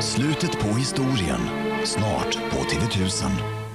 Slutet på historien. Snart på TV1000.